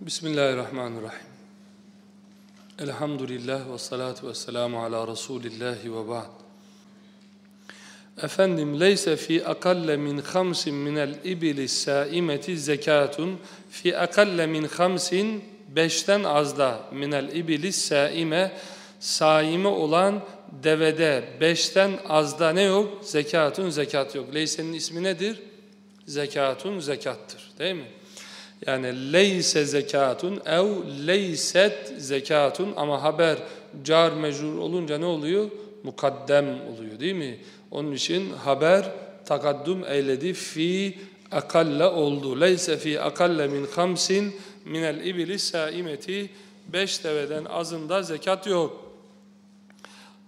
Bismillahirrahmanirrahim. Elhamdülillah ve salatu ve selamu ala Resulillahi ve ba'd. Efendim, leyse fi akalle min khamsin minel ibili saimeti zekatun fi akalle min khamsin beşten azda minel ibili saime saime olan devede beşten azda ne yok? Zekatun zekat yok. Leyse'nin ismi nedir? Zekatun zekattır. Değil mi? Yani leyse zekatun ev leyset zekatun ama haber car mecrur olunca ne oluyor? Mukaddem oluyor değil mi? Onun için haber takaddum eyledi fi akalle oldu. Leyse fi akalle min hamsin minel ibili saimeti beş deveden azında zekat yok.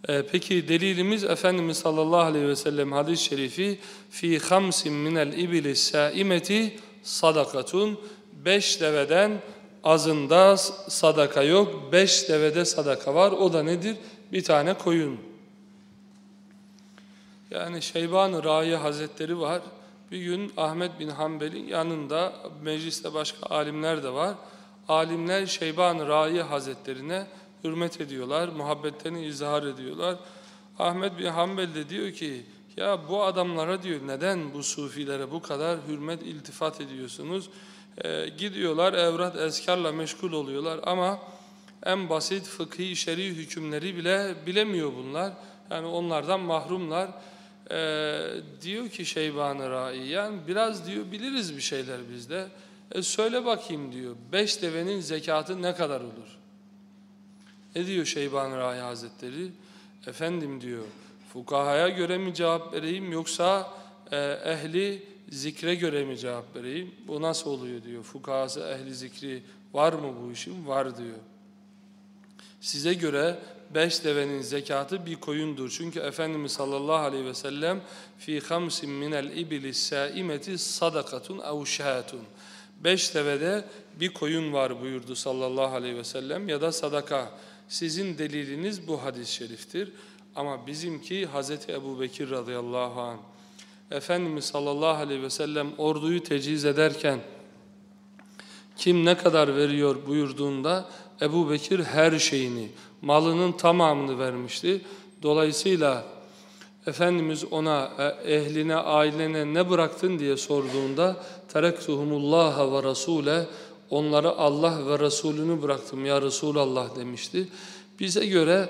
Ee, peki delilimiz Efendimiz sallallahu aleyhi ve sellem hadis-i şerifi fi hamsin minel ibili saimeti sadakatun beş deveden azında sadaka yok. Beş devede sadaka var. O da nedir? Bir tane koyun. Yani Şeyban-ı Rayi Hazretleri var. Bir gün Ahmet bin Hanbel'in yanında mecliste başka alimler de var. Alimler Şeyban-ı Rayi Hazretlerine hürmet ediyorlar, muhabbetlerini izhar ediyorlar. Ahmet bin Hanbel de diyor ki, ya bu adamlara diyor neden bu sufilere bu kadar hürmet, iltifat ediyorsunuz? Ee, gidiyorlar evrat ezkarla meşgul oluyorlar ama en basit fıkhi şer'i hükümleri bile bilemiyor bunlar. Yani onlardan mahrumlar. Ee, diyor ki Şeyban-ı Rai, yani biraz diyor biliriz bir şeyler bizde. E söyle bakayım diyor, beş devenin zekatı ne kadar olur? Ne diyor Şeyban-ı Rai Hazretleri? Efendim diyor, fukahaya göre mi cevap vereyim yoksa e, ehli zikre göre mi cevap vereyim? Bu nasıl oluyor diyor. Fukahası ehli zikri var mı bu işin? Var diyor. Size göre beş devenin zekatı bir koyundur. Çünkü Efendimiz sallallahu aleyhi ve sellem fi hamsin minel ibili saimeti sadakatun ev şahatun. Beş devede bir koyun var buyurdu sallallahu aleyhi ve sellem ya da sadaka. Sizin deliliniz bu hadis-i şeriftir. Ama bizimki Hazreti Ebu Bekir radıyallahu anh. Efendimiz sallallahu aleyhi ve sellem orduyu tecihiz ederken kim ne kadar veriyor buyurduğunda Ebu Bekir her şeyini, malının tamamını vermişti. Dolayısıyla Efendimiz ona e, ehline, ailene ne bıraktın diye sorduğunda terektuhumullaha ve rasule onlara Allah ve Resulünü bıraktım ya Resulallah demişti. Bize göre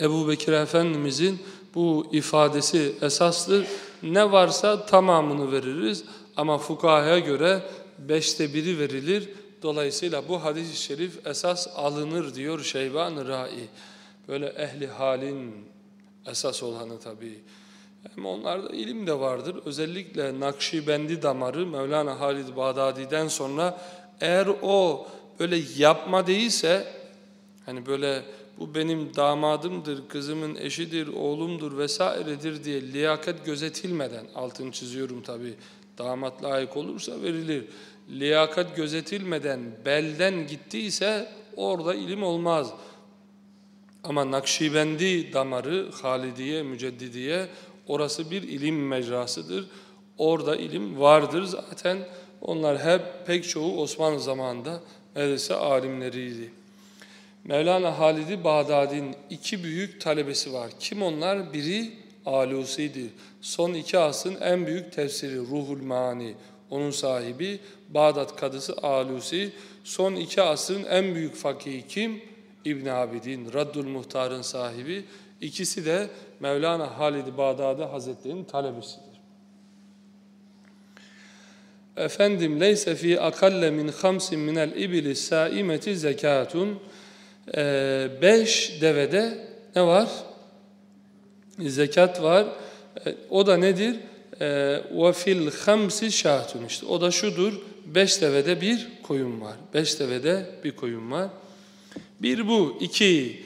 Ebu Bekir Efendimizin bu ifadesi esastır. Ne varsa tamamını veririz ama fukahaya göre beşte biri verilir. Dolayısıyla bu hadis-i şerif esas alınır diyor Şeyban-ı Rai. Böyle ehli halin esas olanı tabii. Hem onlarda ilim de vardır. Özellikle Nakşibendi damarı Mevlana Halid Bağdadi'den sonra eğer o böyle yapma değilse hani böyle bu benim damadımdır, kızımın eşidir, oğlumdur vesairedir diye liyakat gözetilmeden altını çiziyorum tabii damat layık olursa verilir. Liyakat gözetilmeden belden gittiyse orada ilim olmaz. Ama Nakşibendi damarı, Halidiye, Müceddidiye orası bir ilim mecrasıdır. Orada ilim vardır zaten. Onlar hep pek çoğu Osmanlı zamanında medrese alimleriydi. Mevlana Halid-i Bağdadi'nin iki büyük talebesi var. Kim onlar? Biri Alusi'dir. Son iki asrın en büyük tefsiri Ruhul Mani. Onun sahibi Bağdat Kadısı Alusi. Son iki asrın en büyük fakihi kim? İbn Abidin, Raddul Muhtar'ın sahibi. İkisi de Mevlana Halid-i Bağdadi Hazretleri'nin talebesidir. Efendim leyse fi akalle min hamsin minel ibili saimeti zekatun ee, beş devede ne var? Zekat var. Ee, o da nedir? Fil hamsi şahtun işte. O da şudur. Beş devede bir koyun var. Beş devede bir koyun var. Bir bu. iki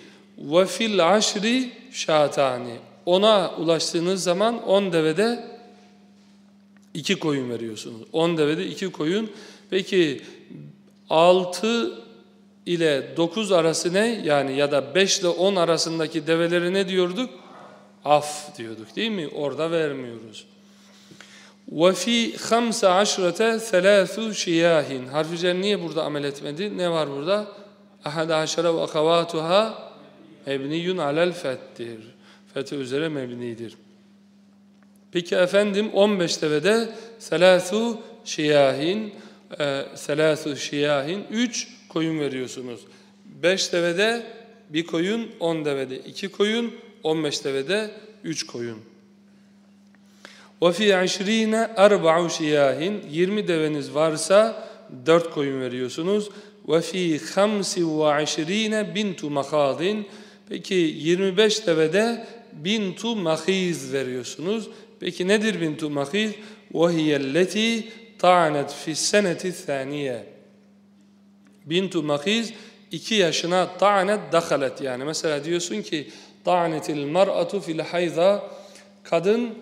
fil aşri şatani. Ona ulaştığınız zaman on devede iki koyun veriyorsunuz. On devede iki koyun. Peki altı ile 9 arası ne? Yani ya da 5 ile 10 arasındaki develeri ne diyorduk? Af diyorduk değil mi? Orada vermiyoruz. وَفِي خَمْسَ عَشْرَةَ ثَلَاثُ شِيَاهٍ Harfi cer niye burada amel etmedi? Ne var burada? اَحَدَ عَشَرَ وَاَخَوَاتُهَا مَبْنِيٌّ عَلَى الْفَتِّهِ Fethi üzere mebnidir. Peki efendim 15 devede selâthu şiyahin e, selâthu şiyahin 3 koyun veriyorsunuz. 5 devede bir koyun, 10 devede 2 koyun, 15 devede 3 koyun. وَفِي عِشْرِينَ اَرْبَعُ şiyahin 20 deveniz varsa 4 koyun veriyorsunuz. وَفِي خَمْسِ وَعِشْرِينَ bintu makadin Peki 25 devede bintu mahiz veriyorsunuz. Peki nedir bintu mahiz? وَهِيَ الَّتِي طَعَنَتْ فِي السَّنَةِ الثَّانِيَةِ Bintu mahiz 2 yaşına ta'anet dakhalet yani mesela diyorsun ki ta'anetil mar'atu fil hayza kadın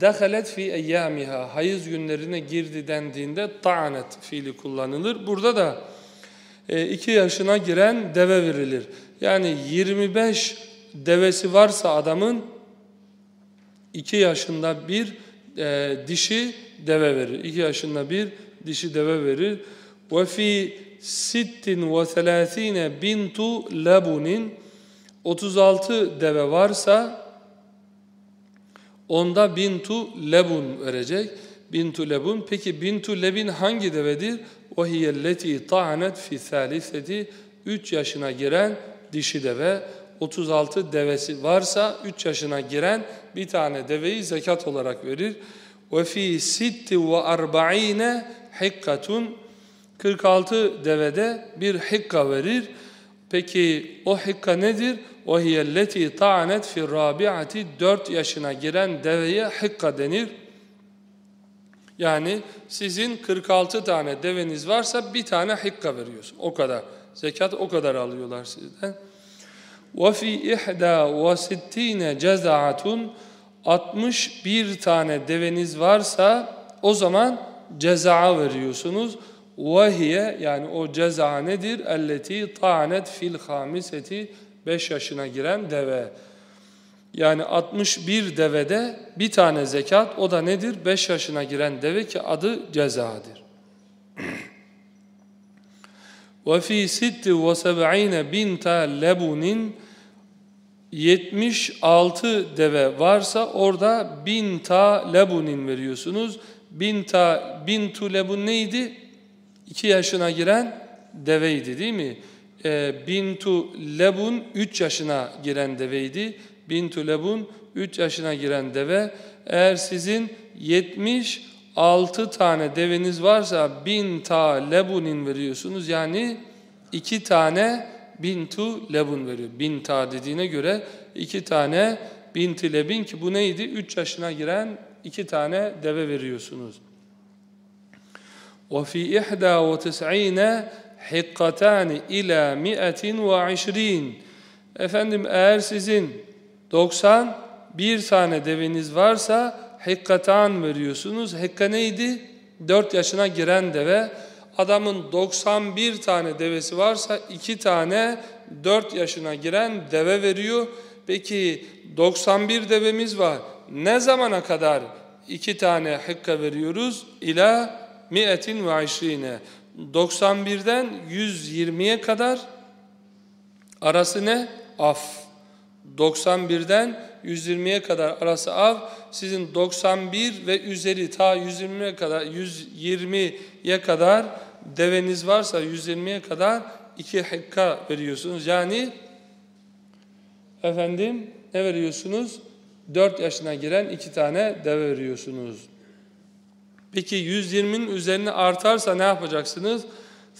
dakhalet fi eyyamiha hayız günlerine girdi dendiğinde ta'anet fiili kullanılır. Burada da 2 e, yaşına giren deve verilir. Yani 25 devesi varsa adamın 2 yaşında bir e, dişi deve verir. 2 yaşında bir dişi deve verir. Ve fi sittin ve selâthîne bintu lebunin 36 deve varsa onda bintu lebun verecek. Bintu lebun. Peki bintu lebin hangi devedir? O hiyelleti ta'anet fi thaliseti 3 yaşına giren dişi deve. 36 devesi varsa 3 yaşına giren bir tane deveyi zekat olarak verir. Ve fi sitti ve arba'ine hikkatun 46 devede bir hikka verir. Peki o hikka nedir? وَهِيَ الَّتِي طَعَنَتْ فِي الرَّابِعَةِ 4 yaşına giren deveye hikka denir. Yani sizin 46 tane deveniz varsa bir tane hikka veriyorsun. O kadar. Zekat o kadar alıyorlar sizden. وَفِي اِحْدَى وَسِتِّينَ جَزَعَةٌ 61 tane deveniz varsa o zaman ceza veriyorsunuz. وَهِيَ yani o ceza nedir? اَلَّتِي طَعَنَتْ fil الْخَامِسَةِ 5 yaşına giren deve. Yani 61 devede bir tane zekat o da nedir? 5 yaşına giren deve ki adı cezadır. وَفِي سِتِّ وَسَبْعِينَ بِنْتَ لَبُنٍ 76 deve varsa orada binta lebunin veriyorsunuz. Binta, bintu lebun neydi? 2 yaşına giren deveydi değil mi? E, bintu lebun 3 yaşına giren deveydi. Bintu lebun 3 yaşına giren deve. Eğer sizin 76 tane deveniz varsa binta lebunin veriyorsunuz. Yani 2 tane bintu lebun veriyor. Binta dediğine göre 2 tane binti lebin ki bu neydi? 3 yaşına giren 2 tane deve veriyorsunuz. وفي إحدى وتسعين حقتان إلى مئة وعشرين Efendim eğer sizin 91 tane deveniz varsa hikkatan veriyorsunuz. Hikka neydi? 4 yaşına giren deve. Adamın 91 tane devesi varsa 2 tane 4 yaşına giren deve veriyor. Peki 91 devemiz var. Ne zamana kadar 2 tane hikka veriyoruz? İla mi'etin ve aşrine 91'den 120'ye kadar arası ne? Af. 91'den 120'ye kadar arası av. Sizin 91 ve üzeri ta 120'ye kadar 120'ye kadar deveniz varsa 120'ye kadar iki hekka veriyorsunuz. Yani efendim ne veriyorsunuz? 4 yaşına giren iki tane deve veriyorsunuz. Peki 120'nin üzerine artarsa ne yapacaksınız?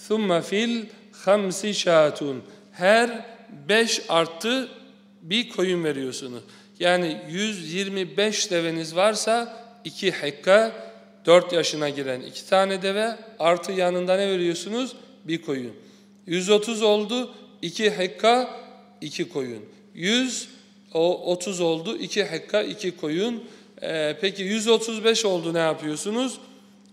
ثُمَّ fil hamsi şatun. Her 5 arttı bir koyun veriyorsunuz. Yani 125 deveniz varsa 2 hekka 4 yaşına giren 2 tane deve artı yanında ne veriyorsunuz? Bir koyun. 130 oldu 2 hekka 2 koyun. 100 o 30 oldu 2 hekka 2 koyun. Ee, peki 135 oldu ne yapıyorsunuz?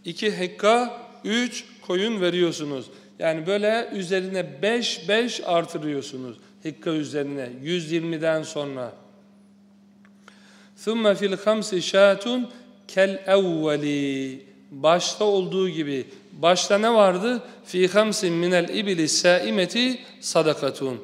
2 hekka 3 koyun veriyorsunuz. Yani böyle üzerine 5 5 artırıyorsunuz. Hekka üzerine 120'den sonra. ثُمَّ فِي الْخَمْسِ شَاتٌ kel evveli başta olduğu gibi başta ne vardı? Fi hamsin minel ibili saimeti sadakatun.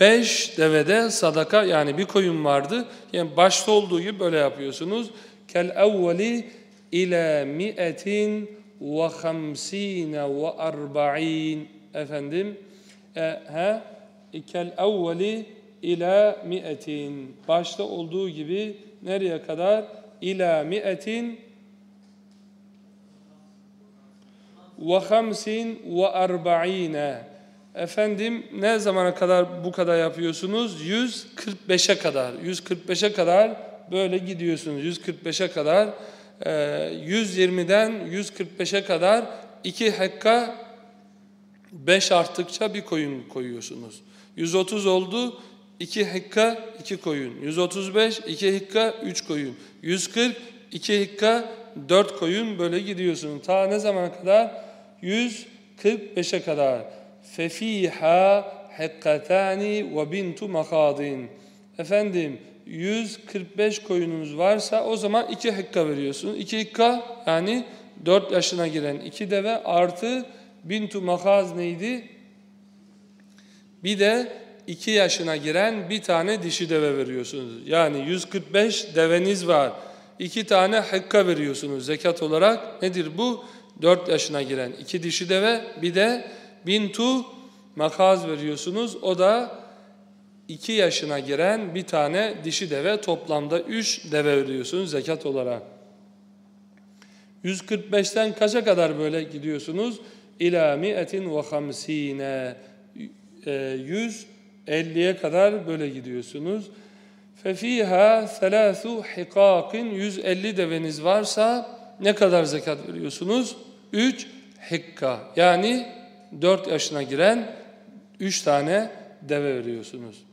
Beş devede sadaka yani bir koyun vardı. Yani başta olduğu gibi böyle yapıyorsunuz. Kel evveli ila mi'etin ve hamsine ve arba'in. Efendim, e, he? Kel evveli ila mi'etin. Başta olduğu gibi nereye kadar? İla mi'etin ve hamsin ve arba'ine. Efendim ne zamana kadar bu kadar yapıyorsunuz? 145'e kadar. 145'e kadar böyle gidiyorsunuz. 145'e kadar. 120'den 145'e kadar iki hekka 5 arttıkça bir koyun koyuyorsunuz. 130 oldu. 2 hekka 2 koyun. 135 2 hekka 3 koyun. 140 2 hekka 4 koyun böyle gidiyorsunuz. Ta ne zamana kadar? 145'e kadar. Fefiha hekkatani ve bintu makadin. Efendim 145 koyununuz varsa o zaman 2 hekka veriyorsunuz. 2 hekka yani 4 yaşına giren 2 deve artı bintu makaz neydi? Bir de 2 yaşına giren bir tane dişi deve veriyorsunuz. Yani 145 deveniz var. 2 tane hekka veriyorsunuz zekat olarak. Nedir bu? 4 yaşına giren 2 dişi deve bir de bintu makaz veriyorsunuz. O da 2 yaşına giren bir tane dişi deve toplamda 3 deve veriyorsunuz zekat olarak. 145'ten kaça kadar böyle gidiyorsunuz? İlâ mi'etin ve hamsîne 150'ye kadar böyle gidiyorsunuz. Fefiha selâsu hikâkin 150 deveniz varsa ne kadar zekat veriyorsunuz? 3 hikka yani 4 yaşına giren 3 tane deve veriyorsunuz.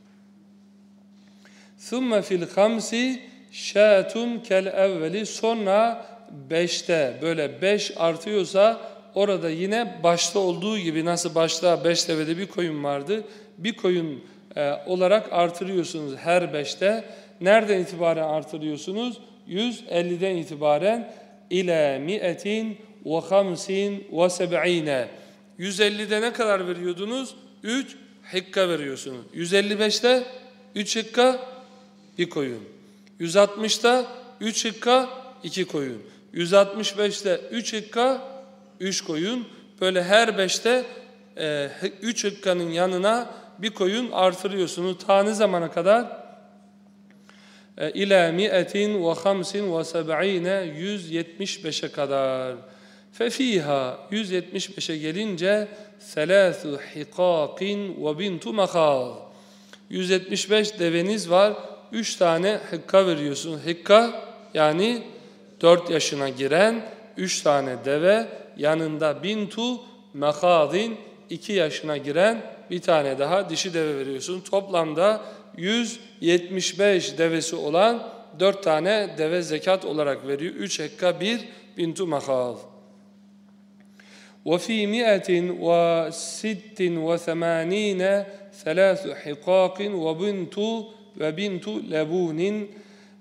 ثُمَّ fil الْخَمْسِ şatun kel evveli sonra 5'te böyle 5 artıyorsa orada yine başta olduğu gibi nasıl başta 5 devede bir koyun vardı bir koyun e, olarak artırıyorsunuz her 5'te. Nereden itibaren artırıyorsunuz? 150'den itibaren ile mi'etin ve hamsin ve seb'ine. 150'de ne kadar veriyordunuz? 3 hikka veriyorsunuz. 155'te 3 hikka bir koyun. 160'ta 3 hikka 2 koyun. 165'te 3 hikka 3 koyun. Böyle her 5'te 3 e, hikkanın yanına bir koyun artırıyorsunuz. Ta ne zamana kadar? İlâ mi'etin ve hamsin ve seb'ine 175'e kadar. Fefiha 175'e gelince selâthu hikâkin ve bintu makâz. 175 deveniz var. 3 tane hikka veriyorsun. Hikka yani 4 yaşına giren 3 tane deve yanında bintu makadin 2 yaşına giren bir tane daha dişi deve veriyorsun. Toplamda 175 devesi olan 4 tane deve zekat olarak veriyor. 3 hekka 1 bintu makal. وفي مئة وست وثمانين ثلاث حقاق وبنت وبنت لبون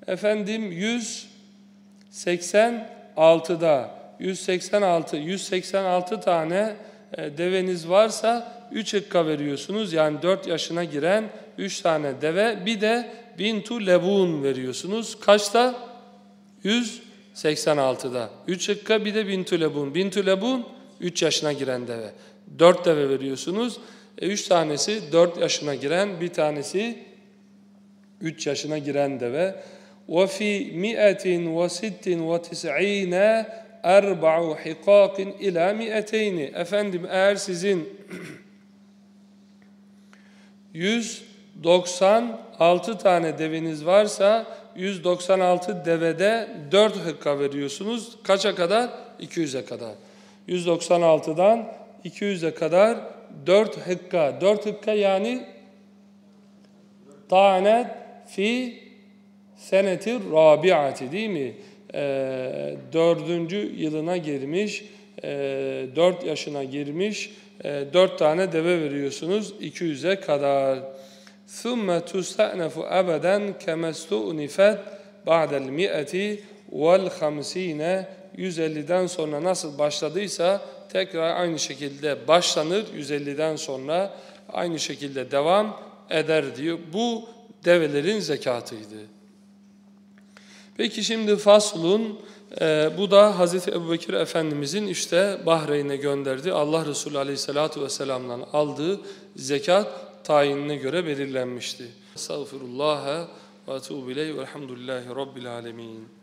efendim 186'da 186 186 tane e, deveniz varsa 3 hıkka veriyorsunuz. Yani 4 yaşına giren 3 tane deve bir de bintu lebun veriyorsunuz. Kaçta? 186'da. 3 hıkka bir de bintu lebun. Bintu lebun 3 yaşına giren deve. 4 deve veriyorsunuz. 3 e, tanesi 4 yaşına giren, bir tanesi 3 yaşına giren deve. وَفِي مِئَةٍ وَسِتٍ وَتِسْعِينَ اَرْبَعُ حِقَاقٍ اِلَى مِئَتَيْنِ Efendim eğer sizin 196 tane deveniz varsa 196 devede 4 hıkka veriyorsunuz. Kaça kadar? 200'e kadar. 196'dan 200'e kadar 4 hıkka. 4 hıkka yani tanet fi senetir rabiati değil mi? Ee, dördüncü yılına girmiş, e, 4 yaşına girmiş, e, 4 tane deve veriyorsunuz 200'e kadar. ثُمَّ تُسْتَأْنَفُ أَبَدًا كَمَسْتُؤْنِفَتْ بَعْدَ الْمِئَةِ vel hamsine 150'den sonra nasıl başladıysa tekrar aynı şekilde başlanır 150'den sonra aynı şekilde devam eder diyor. Bu develerin zekatıydı. Peki şimdi faslun e, bu da Hazreti Ebubekir Efendimizin işte Bahreyn'e gönderdiği Allah Resulü Aleyhisselatü Vesselam'dan aldığı zekat tayinine göre belirlenmişti. Estağfirullah ve ileyh velhamdülillahi rabbil alemin.